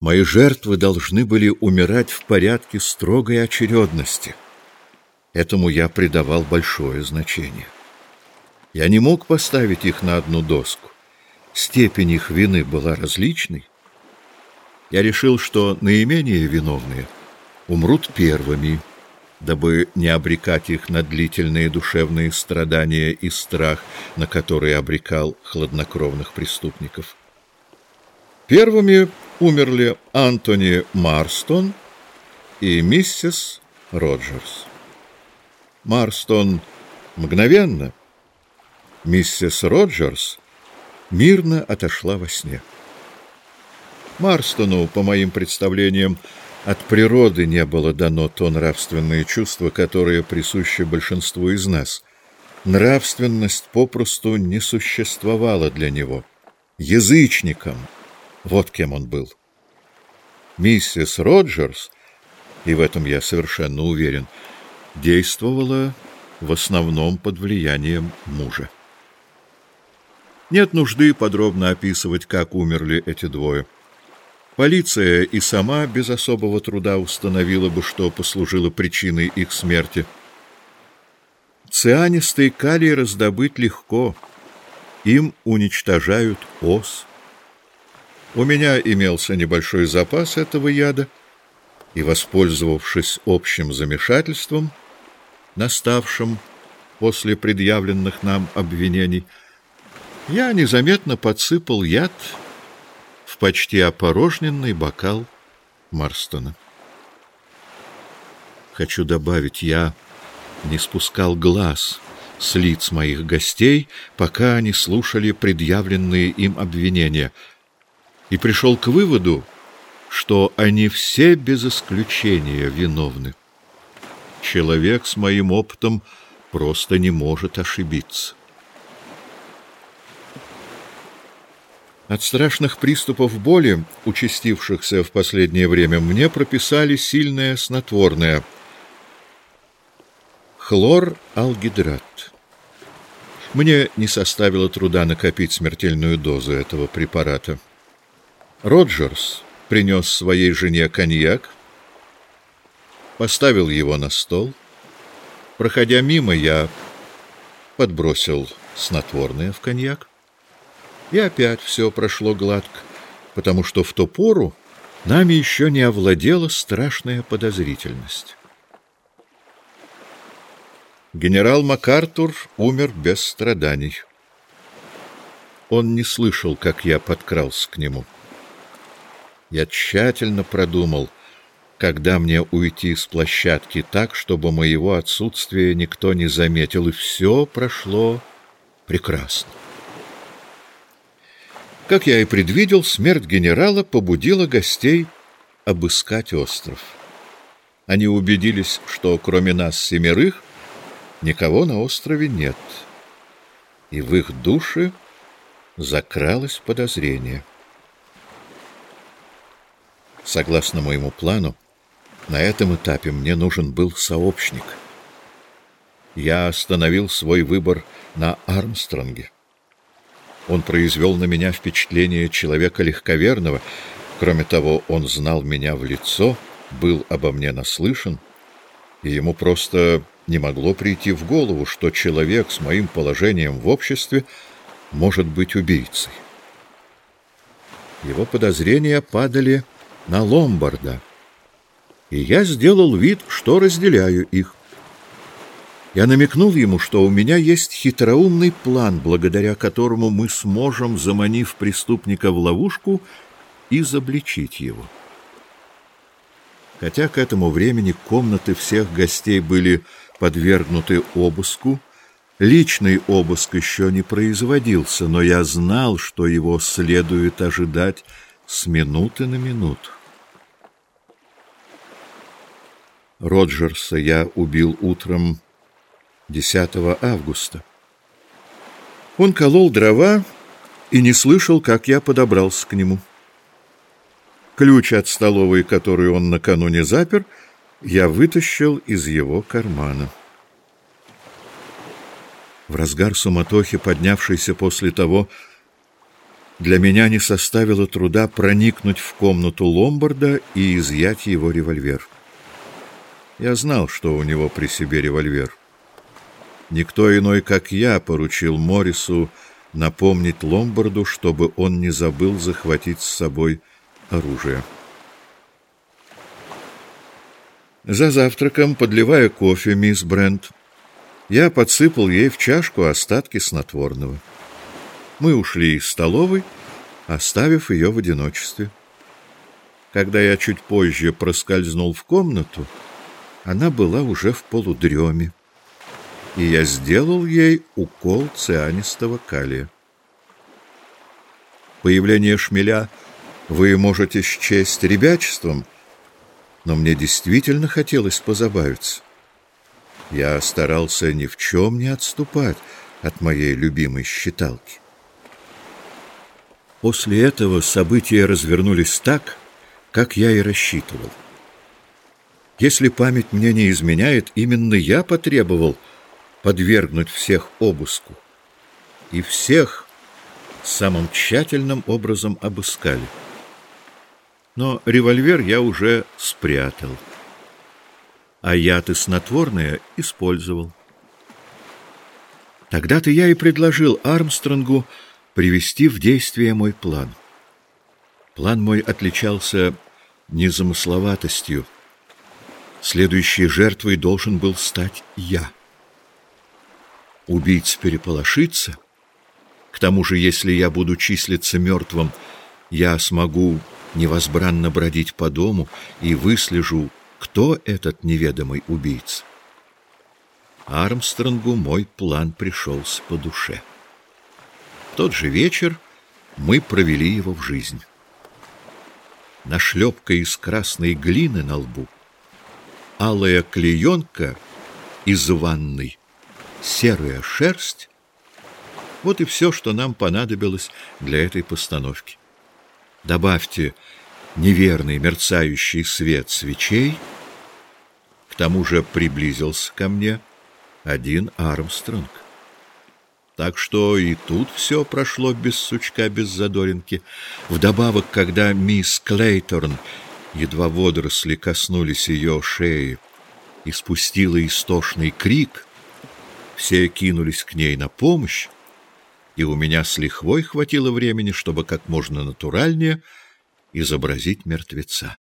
Мои жертвы должны были умирать в порядке строгой очередности. Этому я придавал большое значение. Я не мог поставить их на одну доску. Степень их вины была различной. Я решил, что наименее виновные умрут первыми, дабы не обрекать их на длительные душевные страдания и страх, на которые обрекал хладнокровных преступников. Первыми умерли Антони Марстон и миссис Роджерс. Марстон мгновенно, миссис Роджерс мирно отошла во сне. Марстону, по моим представлениям, от природы не было дано то нравственное чувство, которое присуще большинству из нас. Нравственность попросту не существовала для него. Язычником — вот кем он был. Миссис Роджерс, и в этом я совершенно уверен, действовала в основном под влиянием мужа. Нет нужды подробно описывать, как умерли эти двое. Полиция и сама без особого труда установила бы, что послужило причиной их смерти. Цианистый калий раздобыть легко. Им уничтожают ос. У меня имелся небольшой запас этого яда, и, воспользовавшись общим замешательством, наставшим после предъявленных нам обвинений, я незаметно подсыпал яд в почти опорожненный бокал Марстона. Хочу добавить, я не спускал глаз с лиц моих гостей, пока они слушали предъявленные им обвинения — и пришел к выводу, что они все без исключения виновны. Человек с моим опытом просто не может ошибиться. От страшных приступов боли, участившихся в последнее время, мне прописали сильное — хлор-алгидрат. Мне не составило труда накопить смертельную дозу этого препарата. Роджерс принес своей жене коньяк, поставил его на стол. Проходя мимо, я подбросил снотворное в коньяк. И опять все прошло гладко, потому что в ту пору нами еще не овладела страшная подозрительность. Генерал МакАртур умер без страданий. Он не слышал, как я подкрался к нему. Я тщательно продумал, когда мне уйти с площадки так, чтобы моего отсутствия никто не заметил, и все прошло прекрасно. Как я и предвидел, смерть генерала побудила гостей обыскать остров. Они убедились, что кроме нас семерых никого на острове нет, и в их души закралось подозрение — Согласно моему плану, на этом этапе мне нужен был сообщник. Я остановил свой выбор на Армстронге. Он произвел на меня впечатление человека легковерного. Кроме того, он знал меня в лицо, был обо мне наслышан, и ему просто не могло прийти в голову, что человек с моим положением в обществе может быть убийцей. Его подозрения падали на Ломбарда, и я сделал вид, что разделяю их. Я намекнул ему, что у меня есть хитроумный план, благодаря которому мы сможем, заманив преступника в ловушку, изобличить его. Хотя к этому времени комнаты всех гостей были подвергнуты обыску, личный обыск еще не производился, но я знал, что его следует ожидать с минуты на минуту. Роджерса я убил утром 10 августа. Он колол дрова и не слышал, как я подобрался к нему. Ключ от столовой, которую он накануне запер, я вытащил из его кармана. В разгар суматохи, поднявшейся после того, Для меня не составило труда проникнуть в комнату Ломбарда и изъять его револьвер. Я знал, что у него при себе револьвер. Никто иной, как я, поручил Моррису напомнить Ломбарду, чтобы он не забыл захватить с собой оружие. За завтраком, подливая кофе, мисс Брент, я подсыпал ей в чашку остатки снотворного. Мы ушли из столовой, оставив ее в одиночестве. Когда я чуть позже проскользнул в комнату, она была уже в полудреме, и я сделал ей укол цианистого калия. Появление шмеля вы можете счесть ребячеством, но мне действительно хотелось позабавиться. Я старался ни в чем не отступать от моей любимой считалки. После этого события развернулись так, как я и рассчитывал. Если память мне не изменяет, именно я потребовал подвергнуть всех обыску. И всех самым тщательным образом обыскали. Но револьвер я уже спрятал, а яд и снотворное использовал. Тогда-то я и предложил Армстронгу привести в действие мой план. План мой отличался незамысловатостью. Следующей жертвой должен был стать я. Убийц переполошится. К тому же, если я буду числиться мертвым, я смогу невозбранно бродить по дому и выслежу, кто этот неведомый убийца. Армстронгу мой план пришелся по душе тот же вечер мы провели его в жизнь. Нашлепка из красной глины на лбу, алая клеенка из ванной, серая шерсть — вот и все, что нам понадобилось для этой постановки. Добавьте неверный мерцающий свет свечей, к тому же приблизился ко мне один Армстронг. Так что и тут все прошло без сучка, без задоринки. Вдобавок, когда мисс Клейторн, едва водоросли коснулись ее шеи, и спустила истошный крик, все кинулись к ней на помощь, и у меня с лихвой хватило времени, чтобы как можно натуральнее изобразить мертвеца.